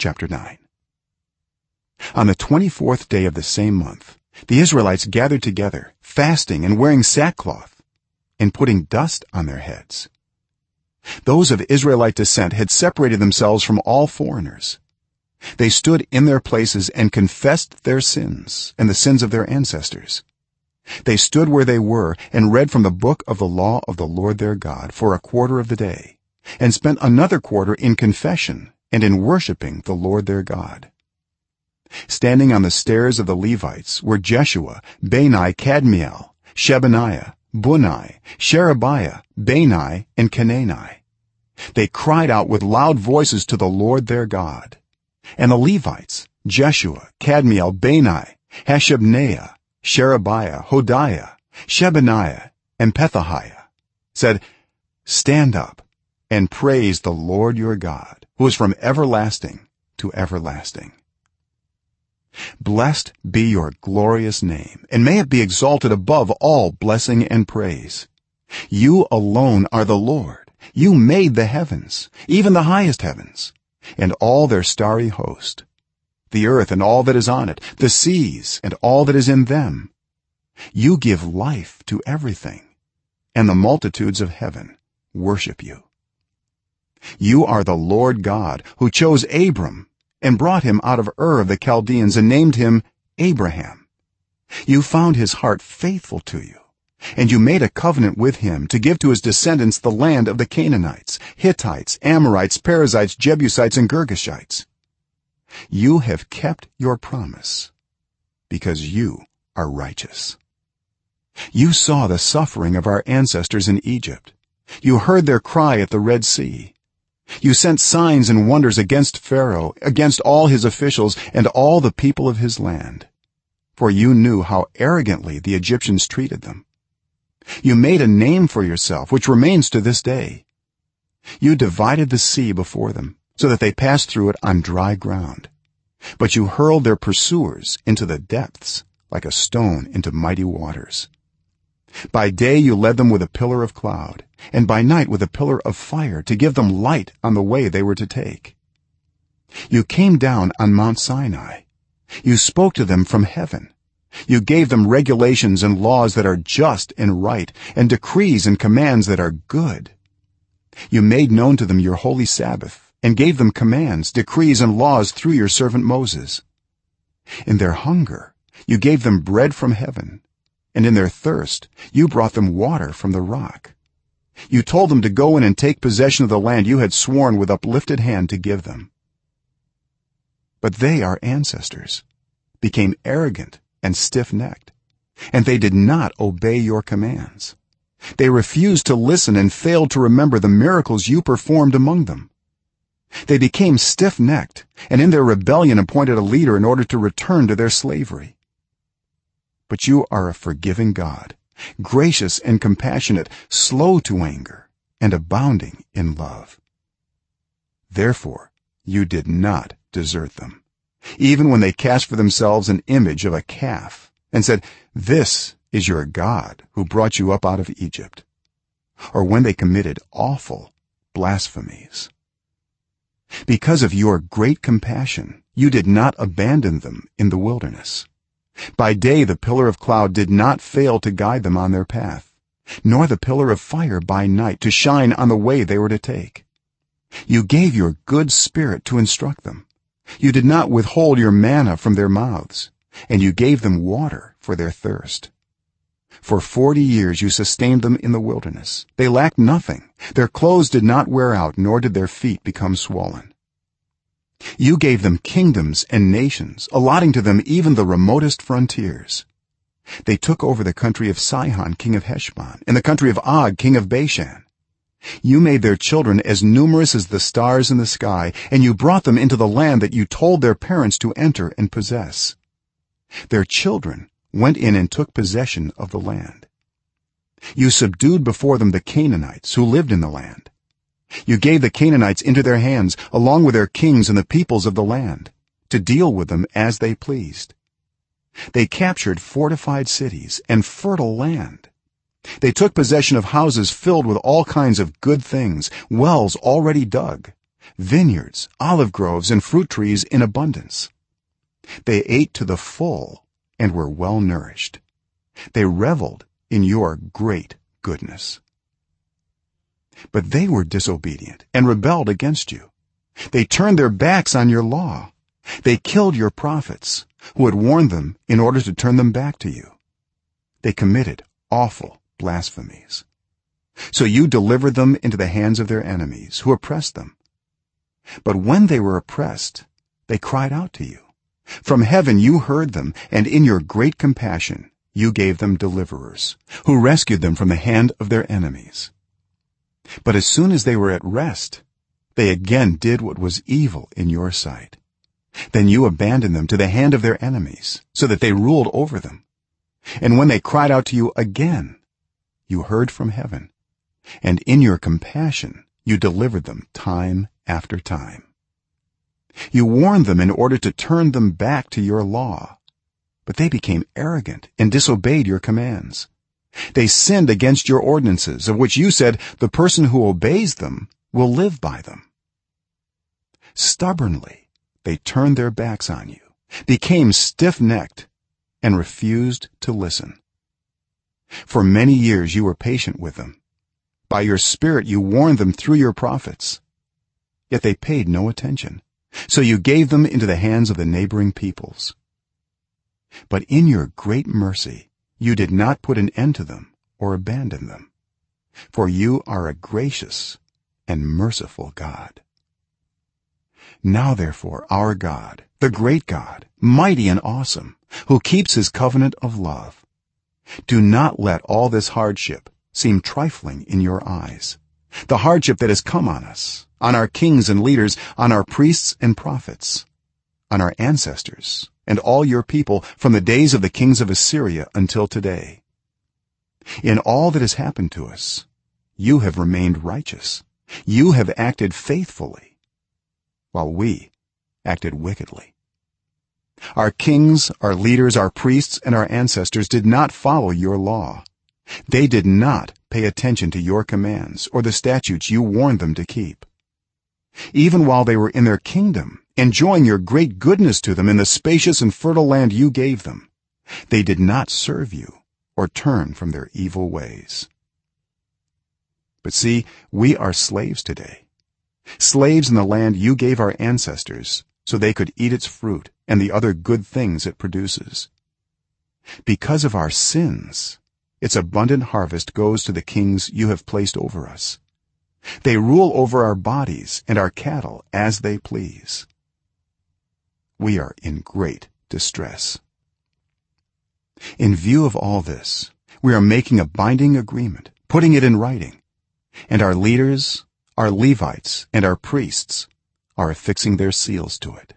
chapter 9 on the 24th day of the same month the israelites gathered together fasting and wearing sackcloth and putting dust on their heads. Those of israelite descent had separated themselves from all foreigners. They stood in their places and confessed their sins and the sins of their ancestors. They stood where they were and read from the book of the law of the lord their god for a quarter of the day and spent another quarter in confession and in worshipping the lord their god. Standing on the stairs of the levites were jeshua bani kadmiel shebaniah bunni sherebiah bani and kenani. They cried out with loud voices to the lord their god. And the levites jeshua kadmiel bani hashabneiah sherebiah hodiah shebaniah and pethahiah said stand up and praise the lord your god who is from everlasting to everlasting. Blessed be your glorious name and may it be exalted above all blessing and praise. You alone are the lord. You made the heavens even the highest heavens and all their starry host the earth and all that is on it the seas and all that is in them. You give life to everything and the multitudes of heaven worship you you are the lord god who chose abram and brought him out of ur of the chaldeans and named him abraham. You found his heart faithful to you and you made a covenant with him to give to his descendants the land of the canaanites hittites amorites perizzites jebusites and girgashites. You have kept your promise because you are righteous. You saw the suffering of our ancestors in egypt. You heard their cry at the red sea you sent signs and wonders against pharaoh against all his officials and all the people of his land. For you knew how arrogantly the egyptians treated them. You made a name for yourself which remains to this day. You divided the sea before them so that they passed through it on dry ground. But you hurled their pursuers into the depths like a stone into mighty waters by day you led them with a pillar of cloud and by night with a pillar of fire to give them light on the way they were to take. You came down on mount sinai. You spoke to them from heaven. You gave them regulations and laws that are just and right and decrees and commands that are good. You made known to them your holy sabbath and gave them commands decrees and laws through your servant moses. In their hunger you gave them bread from heaven and in their thirst you brought them water from the rock. You told them to go in and take possession of the land you had sworn with uplifted hand to give them. But they our ancestors became arrogant and stiff-necked and they did not obey your commands. They refused to listen and failed to remember the miracles you performed among them. They became stiff-necked and in their rebellion appointed a leader in order to return to their slavery but you are a forgiving god gracious and compassionate slow to anger and abounding in love. Therefore you did not desert them even when they cast for themselves an image of a calf and said this is your god who brought you up out of egypt or when they committed awful blasphemies. Because of your great compassion you did not abandon them in the wilderness by day the pillar of cloud did not fail to guide them on their path nor the pillar of fire by night to shine on the way they were to take. You gave your good spirit to instruct them. You did not withhold your manna from their mouths and you gave them water for their thirst. For 40 years you sustained them in the wilderness. They lacked nothing. Their clothes did not wear out nor did their feet become swollen you gave them kingdoms and nations allotting to them even the remotest frontiers. They took over the country of sihon king of heshbon and the country of og king of bashan. You made their children as numerous as the stars in the sky and you brought them into the land that you told their parents to enter and possess. Their children went in and took possession of the land. You subdued before them the canaanites who lived in the land you gave the canaanites into their hands along with their kings and the peoples of the land to deal with them as they pleased. They captured fortified cities and fertile land. They took possession of houses filled with all kinds of good things wells already dug vineyards olive groves and fruit trees in abundance. They ate to the full and were well nourished. They reveled in your great goodness but they were disobedient and rebelled against you. They turned their backs on your law. They killed your prophets who had warned them in order to turn them back to you. They committed awful blasphemies. So you delivered them into the hands of their enemies who oppressed them. But when they were oppressed they cried out to you. From heaven you heard them and in your great compassion you gave them deliverers who rescued them from the hand of their enemies but as soon as they were at rest they again did what was evil in your sight. Then you abandoned them to the hand of their enemies so that they ruled over them. And when they cried out to you again you heard from heaven and in your compassion you delivered them time after time. You warned them in order to turn them back to your law but they became arrogant and disobeyed your commands they sinned against your ordinances of which you said the person who obeys them will live by them. Stubbornly they turned their backs on you became stiff-necked and refused to listen. For many years you were patient with them. By your spirit you warned them through your prophets yet they paid no attention. So you gave them into the hands of the neighboring peoples. But in your great mercy you did not put an end to them or abandon them. For you are a gracious and merciful god. Now therefore our god the great god mighty and awesome who keeps his covenant of love do not let all this hardship seem trifling in your eyes. The hardship that has come on us on our kings and leaders on our priests and prophets on our ancestors and all your people from the days of the kings of assyria until today. In all that has happened to us you have remained righteous. You have acted faithfully while we acted wickedly. Our kings our leaders our priests and our ancestors did not follow your law. They did not pay attention to your commands or the statutes you warned them to keep even while they were in their kingdom enjoying your great goodness to them in the spacious and fertile land you gave them. They did not serve you or turn from their evil ways. But see we are slaves today. Slaves in the land you gave our ancestors so they could eat its fruit and the other good things it produces. Because of our sins its abundant harvest goes to the kings you have placed over us they rule over our bodies and our cattle as they please. We are in great distress. In view of all this we are making a binding agreement putting it in writing and our leaders our levites and our priests are affixing their seals to it